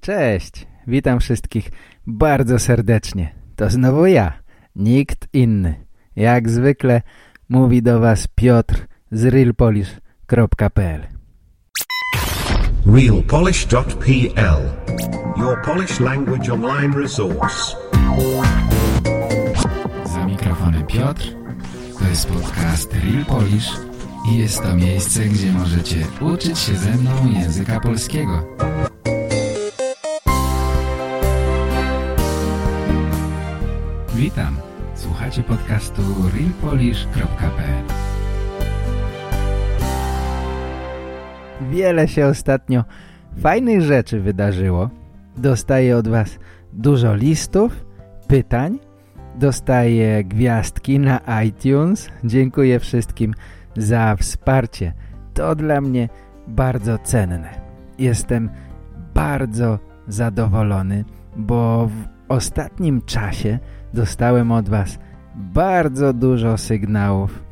Cześć, witam wszystkich bardzo serdecznie. To znowu ja, nikt inny. Jak zwykle mówi do Was Piotr z realpolish.pl realpolish.pl Your Polish language online resource. Za mikrofonem Piotr. To jest podcast Real Polish i jest to miejsce, gdzie możecie uczyć się ze mną języka polskiego. Witam. Słuchacie podcastu realpolish.pl Wiele się ostatnio fajnych rzeczy wydarzyło. Dostaję od Was dużo listów, pytań, dostaję gwiazdki na iTunes. Dziękuję wszystkim za wsparcie. To dla mnie bardzo cenne. Jestem bardzo zadowolony, bo w ostatnim czasie dostałem od Was bardzo dużo sygnałów,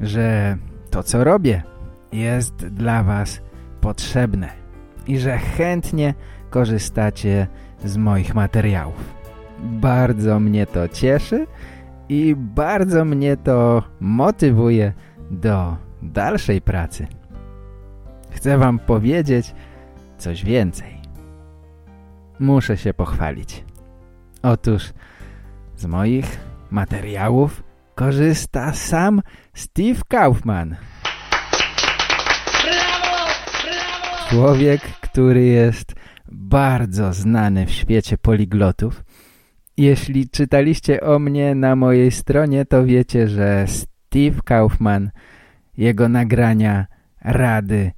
że to co robię jest dla Was potrzebne i że chętnie korzystacie z moich materiałów. Bardzo mnie to cieszy i bardzo mnie to motywuje do dalszej pracy. Chcę Wam powiedzieć coś więcej. Muszę się pochwalić. Otóż z moich materiałów korzysta sam Steve Kaufman. Człowiek, który jest bardzo znany w świecie poliglotów. Jeśli czytaliście o mnie na mojej stronie, to wiecie, że Steve Kaufman, jego nagrania, rady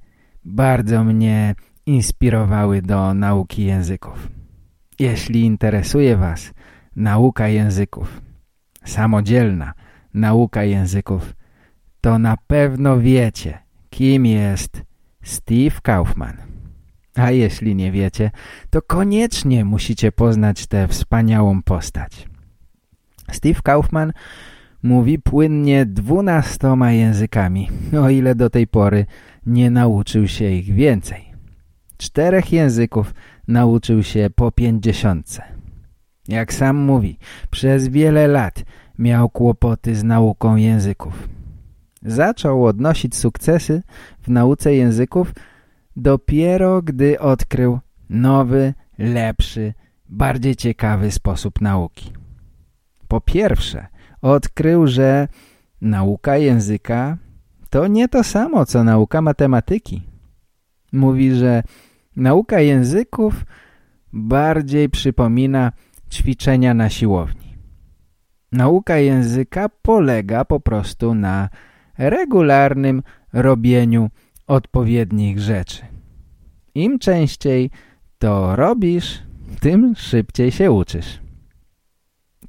bardzo mnie inspirowały do nauki języków. Jeśli interesuje Was nauka języków, samodzielna nauka języków, to na pewno wiecie, kim jest Steve Kaufman. A jeśli nie wiecie, to koniecznie musicie poznać tę wspaniałą postać. Steve Kaufman mówi płynnie dwunastoma językami, o ile do tej pory nie nauczył się ich więcej. Czterech języków nauczył się po pięćdziesiątce. Jak sam mówi, przez wiele lat miał kłopoty z nauką języków. Zaczął odnosić sukcesy w nauce języków dopiero gdy odkrył nowy, lepszy, bardziej ciekawy sposób nauki. Po pierwsze, odkrył, że nauka języka to nie to samo, co nauka matematyki. Mówi, że nauka języków bardziej przypomina ćwiczenia na siłowni. Nauka języka polega po prostu na regularnym robieniu odpowiednich rzeczy. Im częściej to robisz, tym szybciej się uczysz.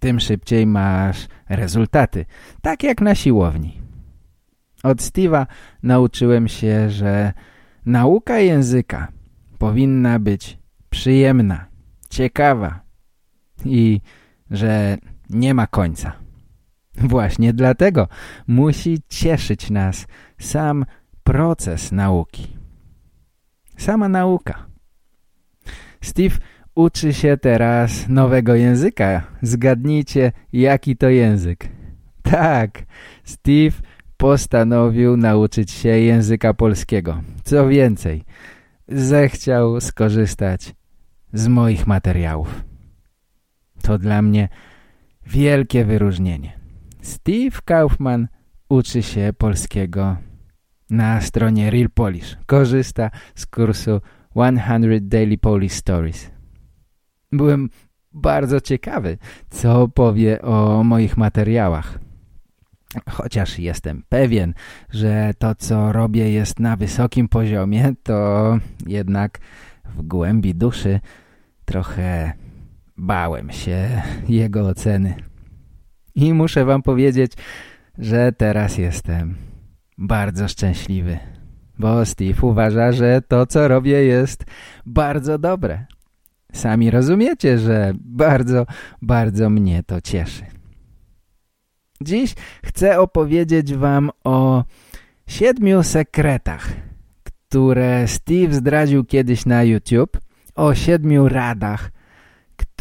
Tym szybciej masz rezultaty, tak jak na siłowni. Od Steve'a nauczyłem się, że nauka języka powinna być przyjemna, ciekawa i że nie ma końca. Właśnie dlatego musi cieszyć nas sam proces nauki. Sama nauka. Steve uczy się teraz nowego języka. Zgadnijcie, jaki to język. Tak, Steve postanowił nauczyć się języka polskiego. Co więcej, zechciał skorzystać z moich materiałów. To dla mnie wielkie wyróżnienie. Steve Kaufman uczy się polskiego na stronie Real Polish. Korzysta z kursu 100 Daily Polish Stories. Byłem bardzo ciekawy, co powie o moich materiałach. Chociaż jestem pewien, że to, co robię jest na wysokim poziomie, to jednak w głębi duszy trochę bałem się jego oceny. I muszę wam powiedzieć, że teraz jestem bardzo szczęśliwy, bo Steve uważa, że to, co robię jest bardzo dobre. Sami rozumiecie, że bardzo, bardzo mnie to cieszy. Dziś chcę opowiedzieć wam o siedmiu sekretach, które Steve zdradził kiedyś na YouTube o siedmiu radach,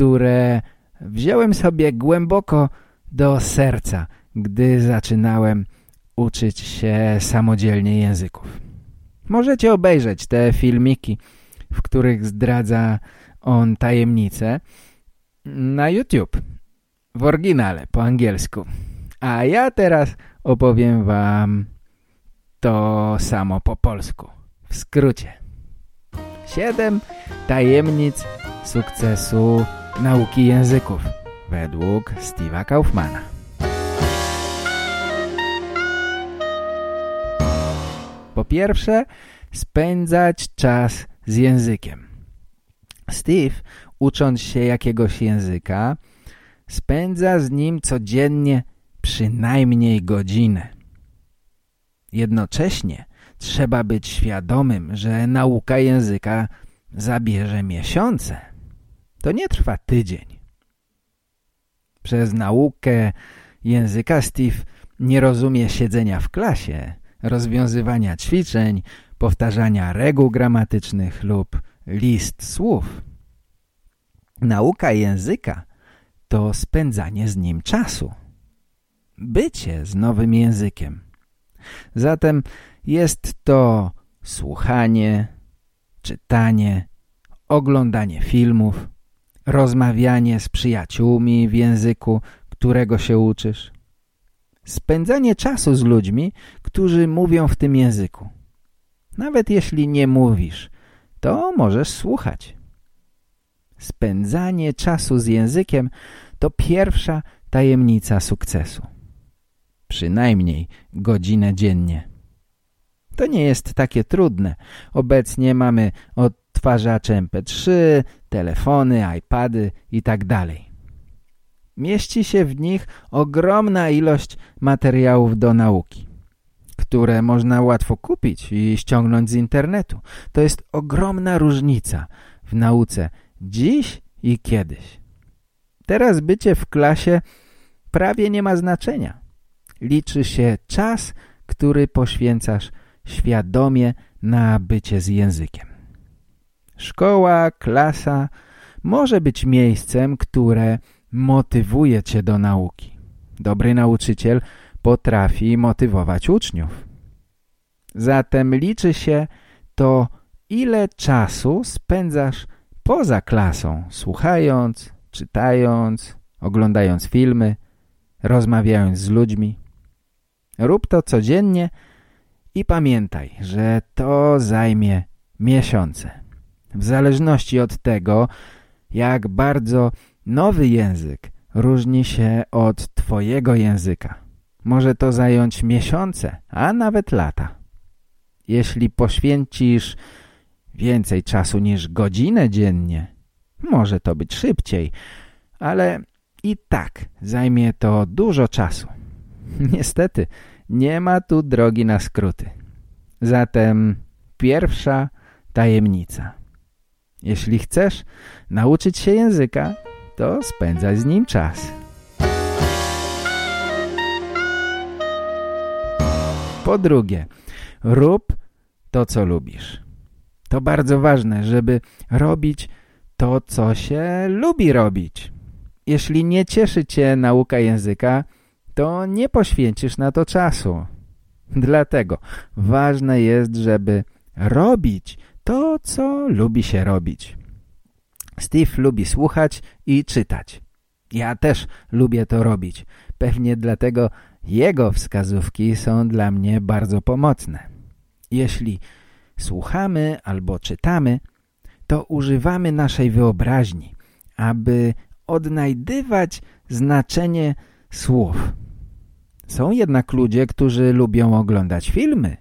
które wziąłem sobie głęboko do serca, gdy zaczynałem uczyć się samodzielnie języków. Możecie obejrzeć te filmiki, w których zdradza on tajemnicę na YouTube w oryginale po angielsku. A ja teraz opowiem wam to samo po polsku. W skrócie. Siedem tajemnic sukcesu nauki języków według Steve'a Kaufmana. Po pierwsze, spędzać czas z językiem. Steve, ucząc się jakiegoś języka, spędza z nim codziennie przynajmniej godzinę. Jednocześnie trzeba być świadomym, że nauka języka zabierze miesiące. To nie trwa tydzień. Przez naukę języka Steve nie rozumie siedzenia w klasie, rozwiązywania ćwiczeń, powtarzania reguł gramatycznych lub list słów. Nauka języka to spędzanie z nim czasu. Bycie z nowym językiem. Zatem jest to słuchanie, czytanie, oglądanie filmów, rozmawianie z przyjaciółmi w języku, którego się uczysz, spędzanie czasu z ludźmi, którzy mówią w tym języku. Nawet jeśli nie mówisz, to możesz słuchać. Spędzanie czasu z językiem to pierwsza tajemnica sukcesu. Przynajmniej godzinę dziennie. To nie jest takie trudne. Obecnie mamy odtwarzacze MP3, telefony, iPady itd. Tak Mieści się w nich ogromna ilość materiałów do nauki, które można łatwo kupić i ściągnąć z internetu. To jest ogromna różnica w nauce dziś i kiedyś. Teraz bycie w klasie prawie nie ma znaczenia. Liczy się czas, który poświęcasz świadomie na bycie z językiem. Szkoła, klasa może być miejscem, które motywuje cię do nauki. Dobry nauczyciel potrafi motywować uczniów. Zatem liczy się to, ile czasu spędzasz poza klasą, słuchając, czytając, oglądając filmy, rozmawiając z ludźmi. Rób to codziennie i pamiętaj, że to zajmie miesiące. W zależności od tego, jak bardzo nowy język różni się od Twojego języka. Może to zająć miesiące, a nawet lata. Jeśli poświęcisz więcej czasu niż godzinę dziennie, może to być szybciej, ale i tak zajmie to dużo czasu. Niestety, nie ma tu drogi na skróty. Zatem pierwsza tajemnica. Jeśli chcesz nauczyć się języka, to spędzaj z nim czas. Po drugie, rób to, co lubisz. To bardzo ważne, żeby robić to, co się lubi robić. Jeśli nie cieszy cię nauka języka, to nie poświęcisz na to czasu. Dlatego ważne jest, żeby robić to, co lubi się robić. Steve lubi słuchać i czytać. Ja też lubię to robić. Pewnie dlatego jego wskazówki są dla mnie bardzo pomocne. Jeśli słuchamy albo czytamy, to używamy naszej wyobraźni, aby odnajdywać znaczenie słów. Są jednak ludzie, którzy lubią oglądać filmy.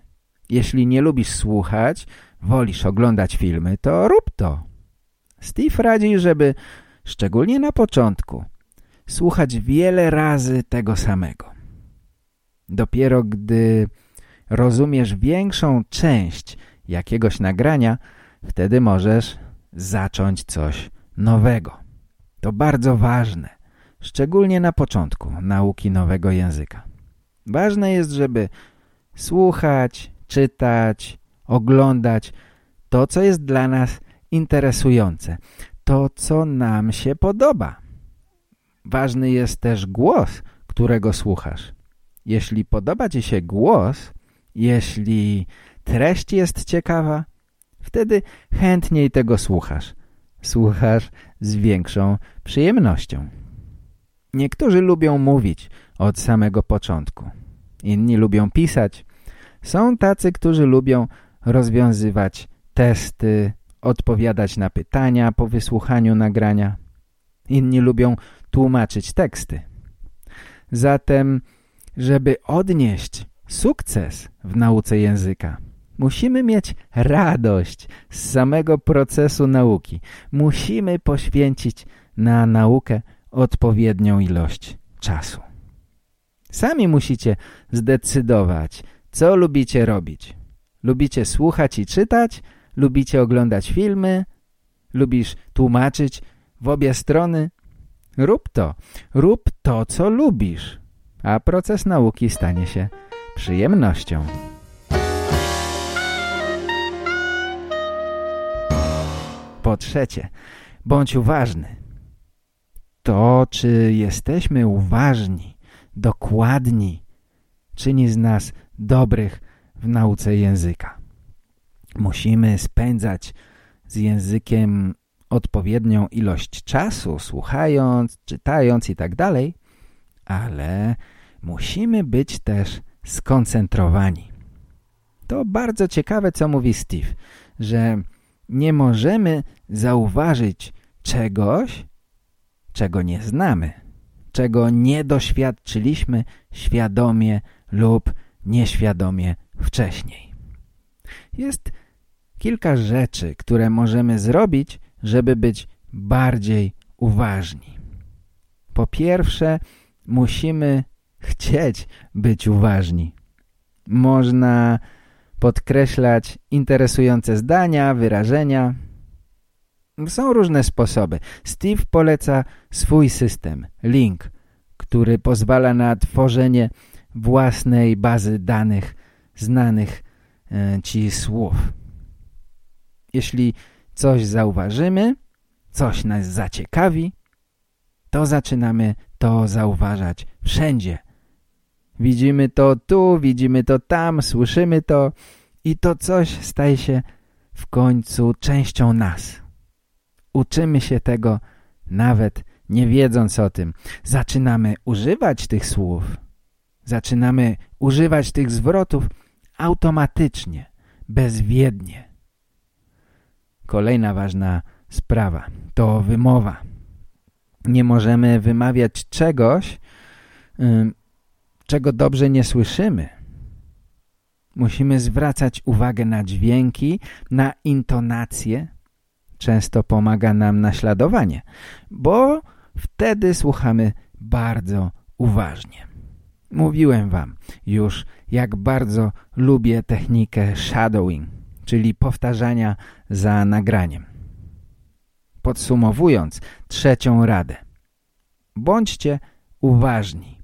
Jeśli nie lubisz słuchać, wolisz oglądać filmy, to rób to. Steve radzi, żeby szczególnie na początku słuchać wiele razy tego samego. Dopiero gdy rozumiesz większą część jakiegoś nagrania, wtedy możesz zacząć coś nowego. To bardzo ważne, szczególnie na początku nauki nowego języka. Ważne jest, żeby słuchać, czytać, oglądać to, co jest dla nas interesujące, to co nam się podoba. Ważny jest też głos, którego słuchasz. Jeśli podoba Ci się głos, jeśli treść jest ciekawa, wtedy chętniej tego słuchasz. Słuchasz z większą przyjemnością. Niektórzy lubią mówić od samego początku. Inni lubią pisać. Są tacy, którzy lubią rozwiązywać testy, odpowiadać na pytania po wysłuchaniu nagrania. Inni lubią tłumaczyć teksty. Zatem, żeby odnieść sukces w nauce języka, musimy mieć radość z samego procesu nauki. Musimy poświęcić na naukę odpowiednią ilość czasu. Sami musicie zdecydować, co lubicie robić. Lubicie słuchać i czytać? Lubicie oglądać filmy? Lubisz tłumaczyć w obie strony? Rób to. Rób to, co lubisz. A proces nauki stanie się przyjemnością. Po trzecie, bądź uważny. To, czy jesteśmy uważni, dokładni, czyni z nas dobrych w nauce języka. Musimy spędzać z językiem odpowiednią ilość czasu, słuchając, czytając i tak dalej, ale musimy być też skoncentrowani. To bardzo ciekawe, co mówi Steve, że nie możemy zauważyć czegoś, czego nie znamy, czego nie doświadczyliśmy świadomie lub nieświadomie wcześniej. Jest kilka rzeczy, które możemy zrobić, żeby być bardziej uważni. Po pierwsze, musimy chcieć być uważni. Można podkreślać interesujące zdania, wyrażenia. Są różne sposoby. Steve poleca swój system, Link, który pozwala na tworzenie własnej bazy danych znanych e, Ci słów. Jeśli coś zauważymy, coś nas zaciekawi, to zaczynamy to zauważać wszędzie. Widzimy to tu, widzimy to tam, słyszymy to i to coś staje się w końcu częścią nas. Uczymy się tego nawet nie wiedząc o tym. Zaczynamy używać tych słów. Zaczynamy używać tych zwrotów automatycznie, bezwiednie. Kolejna ważna sprawa to wymowa. Nie możemy wymawiać czegoś, czego dobrze nie słyszymy. Musimy zwracać uwagę na dźwięki, na intonację. Często pomaga nam naśladowanie, bo wtedy słuchamy bardzo uważnie. Mówiłem wam już, jak bardzo lubię technikę shadowing, czyli powtarzania za nagraniem. Podsumowując trzecią radę. Bądźcie uważni.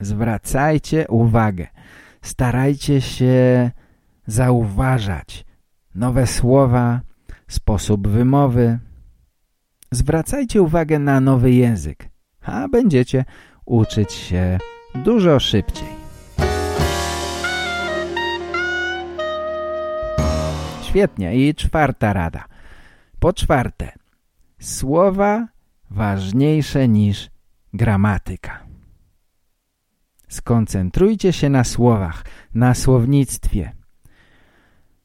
Zwracajcie uwagę. Starajcie się zauważać nowe słowa, sposób wymowy. Zwracajcie uwagę na nowy język, a będziecie uczyć się dużo szybciej. Świetnie. I czwarta rada. Po czwarte, słowa ważniejsze niż gramatyka. Skoncentrujcie się na słowach, na słownictwie.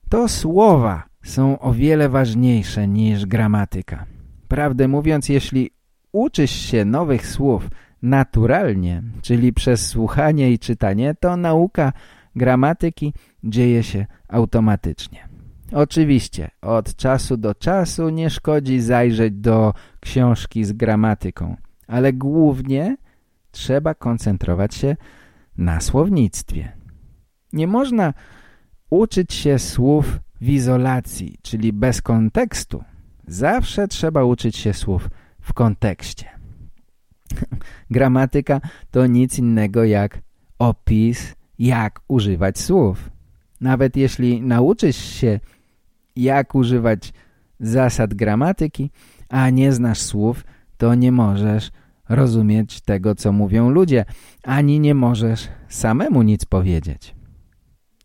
To słowa są o wiele ważniejsze niż gramatyka. Prawdę mówiąc, jeśli uczysz się nowych słów naturalnie, czyli przez słuchanie i czytanie, to nauka gramatyki dzieje się automatycznie. Oczywiście, od czasu do czasu nie szkodzi zajrzeć do książki z gramatyką, ale głównie trzeba koncentrować się na słownictwie. Nie można uczyć się słów w izolacji, czyli bez kontekstu. Zawsze trzeba uczyć się słów w kontekście. Gramatyka to nic innego jak opis, jak używać słów. Nawet jeśli nauczysz się, jak używać zasad gramatyki, a nie znasz słów, to nie możesz rozumieć tego, co mówią ludzie, ani nie możesz samemu nic powiedzieć.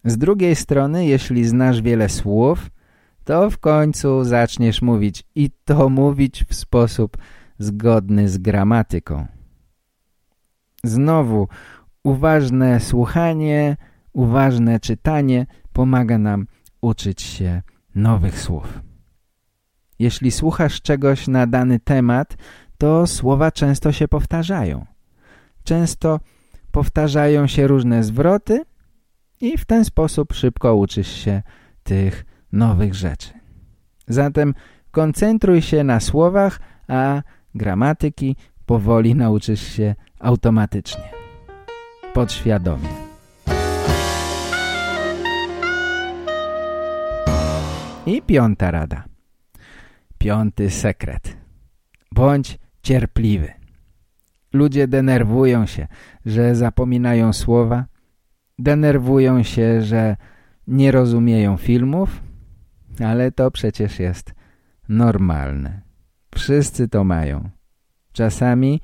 Z drugiej strony, jeśli znasz wiele słów, to w końcu zaczniesz mówić i to mówić w sposób zgodny z gramatyką. Znowu, uważne słuchanie, uważne czytanie pomaga nam uczyć się nowych słów. Jeśli słuchasz czegoś na dany temat, to słowa często się powtarzają. Często powtarzają się różne zwroty i w ten sposób szybko uczysz się tych nowych rzeczy. Zatem koncentruj się na słowach, a gramatyki powoli nauczysz się automatycznie. Podświadomie. I piąta rada. Piąty sekret. Bądź cierpliwy. Ludzie denerwują się, że zapominają słowa, denerwują się, że nie rozumieją filmów, ale to przecież jest normalne. Wszyscy to mają. Czasami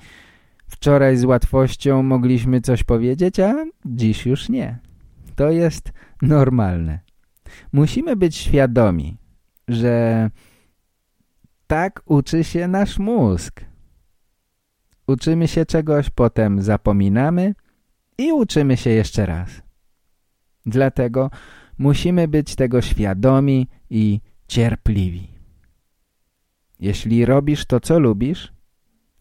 wczoraj z łatwością mogliśmy coś powiedzieć, a dziś już nie. To jest normalne. Musimy być świadomi, że tak uczy się nasz mózg. Uczymy się czegoś, potem zapominamy i uczymy się jeszcze raz. Dlatego musimy być tego świadomi i cierpliwi. Jeśli robisz to, co lubisz,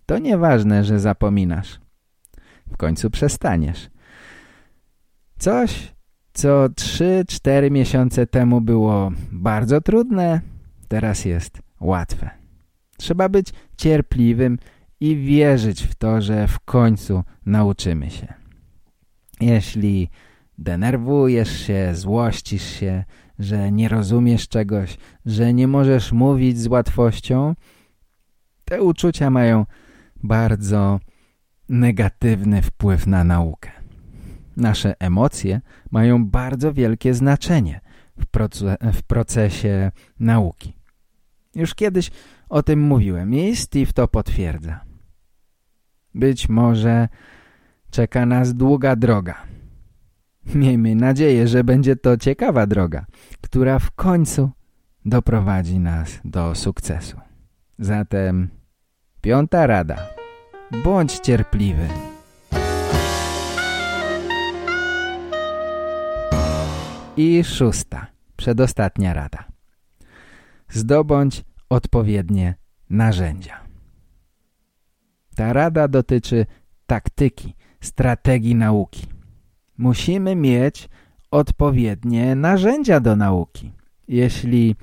to nieważne, że zapominasz. W końcu przestaniesz. Coś, co 3-4 miesiące temu było bardzo trudne, teraz jest łatwe. Trzeba być cierpliwym i wierzyć w to, że w końcu nauczymy się. Jeśli denerwujesz się, złościsz się, że nie rozumiesz czegoś, że nie możesz mówić z łatwością, te uczucia mają bardzo negatywny wpływ na naukę. Nasze emocje mają bardzo wielkie znaczenie w, proce w procesie nauki. Już kiedyś o tym mówiłem i Steve to potwierdza. Być może czeka nas długa droga. Miejmy nadzieję, że będzie to ciekawa droga, która w końcu doprowadzi nas do sukcesu. Zatem piąta rada. Bądź cierpliwy. I szósta, przedostatnia rada. Zdobądź odpowiednie narzędzia. Ta rada dotyczy taktyki, strategii nauki. Musimy mieć odpowiednie narzędzia do nauki. Jeśli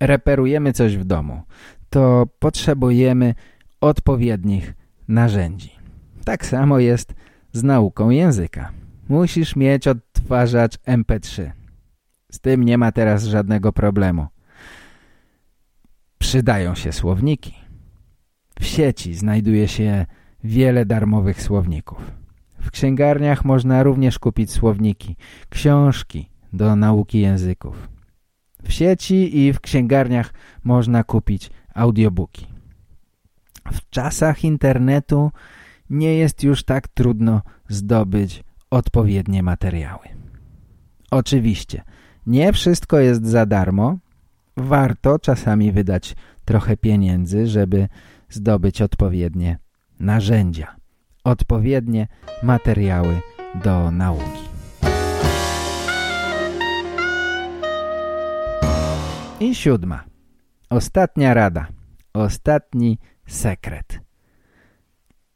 reperujemy coś w domu, to potrzebujemy odpowiednich narzędzi. Tak samo jest z nauką języka. Musisz mieć odtwarzacz MP3. Z tym nie ma teraz żadnego problemu. Przydają się słowniki. W sieci znajduje się wiele darmowych słowników. W księgarniach można również kupić słowniki, książki do nauki języków. W sieci i w księgarniach można kupić audiobooki. W czasach internetu nie jest już tak trudno zdobyć odpowiednie materiały. Oczywiście, nie wszystko jest za darmo. Warto czasami wydać trochę pieniędzy, żeby zdobyć odpowiednie narzędzia, odpowiednie materiały do nauki. I siódma. Ostatnia rada. Ostatni sekret.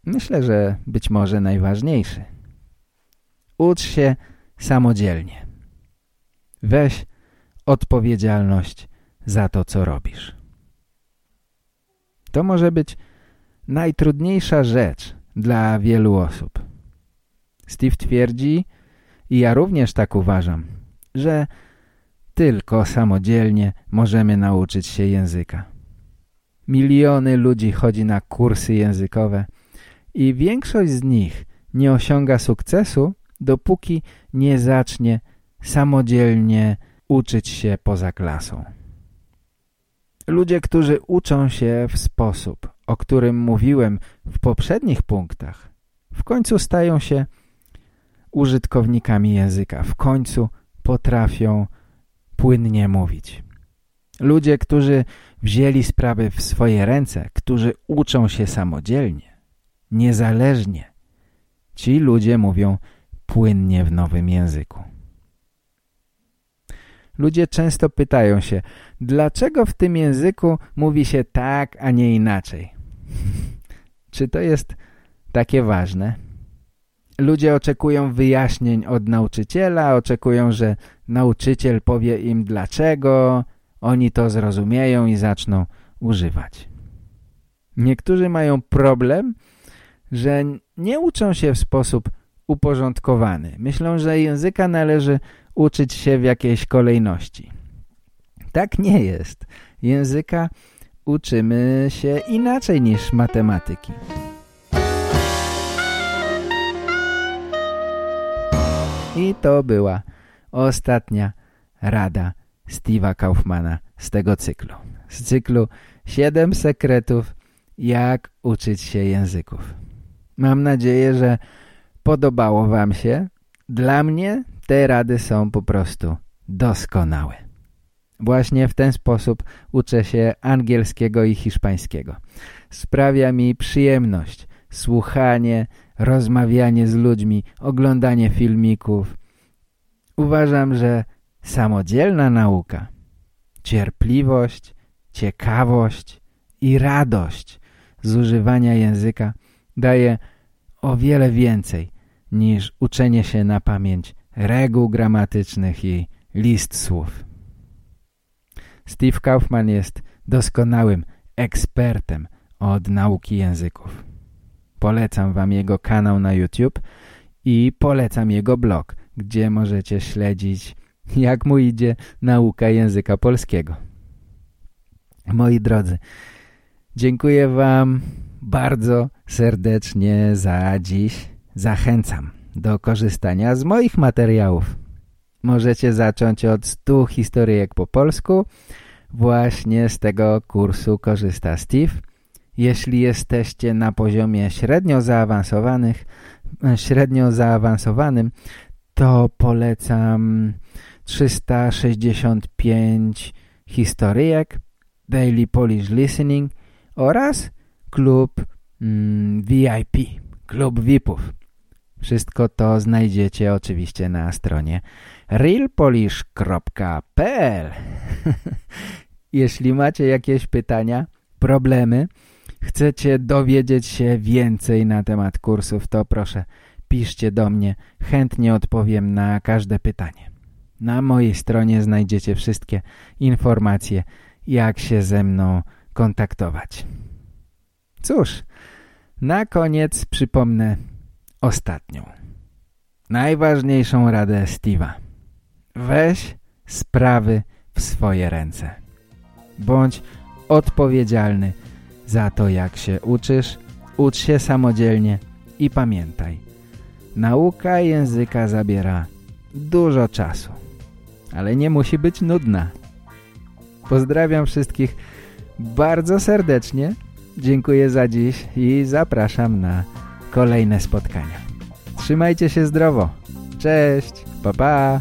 Myślę, że być może najważniejszy. Ucz się samodzielnie. Weź odpowiedzialność za to, co robisz. To może być najtrudniejsza rzecz dla wielu osób. Steve twierdzi, i ja również tak uważam, że tylko samodzielnie możemy nauczyć się języka. Miliony ludzi chodzi na kursy językowe i większość z nich nie osiąga sukcesu, dopóki nie zacznie samodzielnie uczyć się poza klasą. Ludzie, którzy uczą się w sposób, o którym mówiłem w poprzednich punktach, w końcu stają się użytkownikami języka. W końcu potrafią płynnie mówić. Ludzie, którzy wzięli sprawy w swoje ręce, którzy uczą się samodzielnie, niezależnie, ci ludzie mówią płynnie w nowym języku. Ludzie często pytają się, dlaczego w tym języku mówi się tak, a nie inaczej? Czy to jest takie ważne? Ludzie oczekują wyjaśnień od nauczyciela, oczekują, że nauczyciel powie im dlaczego, oni to zrozumieją i zaczną używać. Niektórzy mają problem, że nie uczą się w sposób uporządkowany. Myślą, że języka należy uczyć się w jakiejś kolejności. Tak nie jest. Języka uczymy się inaczej niż matematyki. I to była ostatnia rada Steve'a Kaufmana z tego cyklu. Z cyklu 7 sekretów jak uczyć się języków. Mam nadzieję, że podobało Wam się. Dla mnie te rady są po prostu doskonałe. Właśnie w ten sposób uczę się angielskiego i hiszpańskiego. Sprawia mi przyjemność słuchanie, rozmawianie z ludźmi, oglądanie filmików. Uważam, że samodzielna nauka, cierpliwość, ciekawość i radość z używania języka daje o wiele więcej niż uczenie się na pamięć reguł gramatycznych i list słów. Steve Kaufman jest doskonałym ekspertem od nauki języków. Polecam Wam jego kanał na YouTube i polecam jego blog, gdzie możecie śledzić, jak mu idzie nauka języka polskiego. Moi drodzy, dziękuję Wam bardzo serdecznie za dziś. Zachęcam do korzystania z moich materiałów. Możecie zacząć od 100 historyjek po polsku. Właśnie z tego kursu korzysta Steve. Jeśli jesteście na poziomie średnio zaawansowanych, średnio zaawansowanym, to polecam 365 historyjek, Daily Polish Listening oraz klub mm, VIP, klub VIPów. Wszystko to znajdziecie oczywiście na stronie realpolish.pl Jeśli macie jakieś pytania, problemy, chcecie dowiedzieć się więcej na temat kursów, to proszę piszcie do mnie, chętnie odpowiem na każde pytanie. Na mojej stronie znajdziecie wszystkie informacje, jak się ze mną kontaktować. Cóż, na koniec przypomnę ostatnią, najważniejszą radę Steve'a. Weź sprawy w swoje ręce. Bądź odpowiedzialny za to, jak się uczysz, ucz się samodzielnie i pamiętaj, nauka języka zabiera dużo czasu, ale nie musi być nudna. Pozdrawiam wszystkich bardzo serdecznie, dziękuję za dziś i zapraszam na kolejne spotkania. Trzymajcie się zdrowo. Cześć, pa pa.